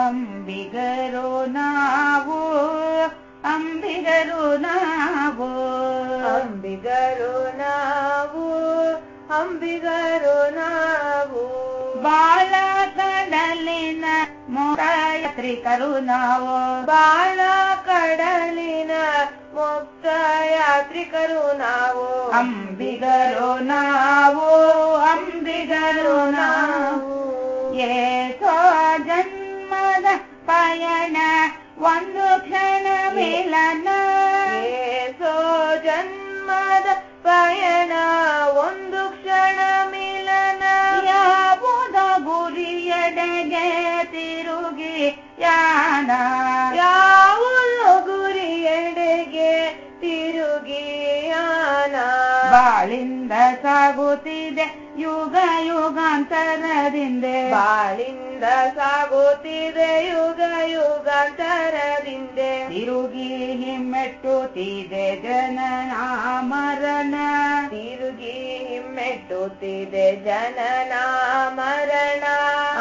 ಅಂಬಿಗರು ನಾವು ಅಂಬಿಗರು ನಾವು ಅಂಬಿಗರು ನಾವು ಅಂಬಿಗರು ನಾವು ಬಾಳ ಕಡಲಿನ ಮೋಯಾತ್ರಿಕರು ನಾವು ಬಾಳ ಕಡಲಿನ ಮುಕ್ತ ಯಾತ್ರಿಕರು ನಾವು ಅಂಬಿಗರು ನಾವು ಅಂಬಿಗರು ನಾವು ಏಸೋ ಜನ್ಮದ ಪಯಣ ಒಂದು ಕ್ಷಣ ಮಿಲನ. ಏಸೋ ಜನ್ಮದ ಪಯಣ ಒಂದು ಬಾಳಿಂದ ಸಾಗುತ್ತಿದೆ ಯುಗ ಯುಗಾಂತರದಿಂದೆ. ಬಾಳಿಂದ ಸಾಗುತ್ತಿದೆ ಯುಗ ಯುಗಾಂತರದಿಂದೆ. ತಿರುಗಿ ಹಿಮ್ಮೆಟ್ಟುತ್ತಿದೆ ಜನನ ಮರಣ. ತಿರುಗಿ ಹಿಮ್ಮೆಟ್ಟುತ್ತಿದೆ ಜನನ ಮರಣ.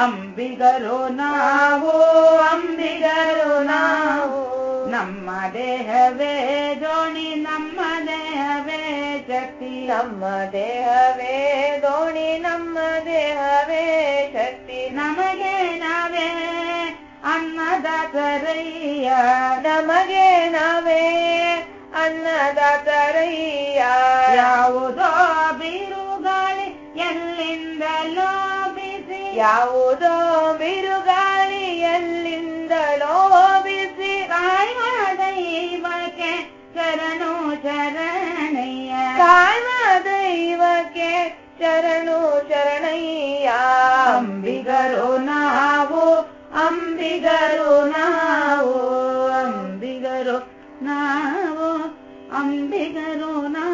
ಅಂಬಿಗರು ನಾವು ಅಂಬಿಗರು ನಾವು. ನಮ್ಮ ದೇಹವೇ ದೋಣಿ ನಮ್ಮ ದೇಹವೇ ಶಕ್ತಿ ನಮ್ಮ ದೇಹವೇ, ದೋಣಿ ನಮ್ಮ ದೇಹವೇ, ಶಕ್ತಿ ನಮಗೆ ನಾವೇ, ಅನ್ನದಾತರಯ್ಯ ನಮಗೆ ನಾವೇ, ಅನ್ನದಾತರಯ್ಯ ಯಾವುದೋ ಬಿರುಗಾಳಿ ಎಲ್ಲಿಂದಲೋ ಬಿಸಿ ಯಾವುದೋ ಬಿರುಗಾಳಿ ಎಲ್ಲಿಂದಲೋ ಬಿಸಿ ಕಾಯುವ ದೈವಕ್ಕೆ ಶರಣು ಶರಣಯ್ಯ ಕಾಯುವ ದೈವಕ್ಕೆ ಶರಣು ಶರಣಯ್ಯ ಅಂಬಿಗರು ನಾವು ಅಂಬಿಗರು ನಾವು ಅಂಬಿಗರು ನಾವು ಅಂಬಿಗರು ನಾವು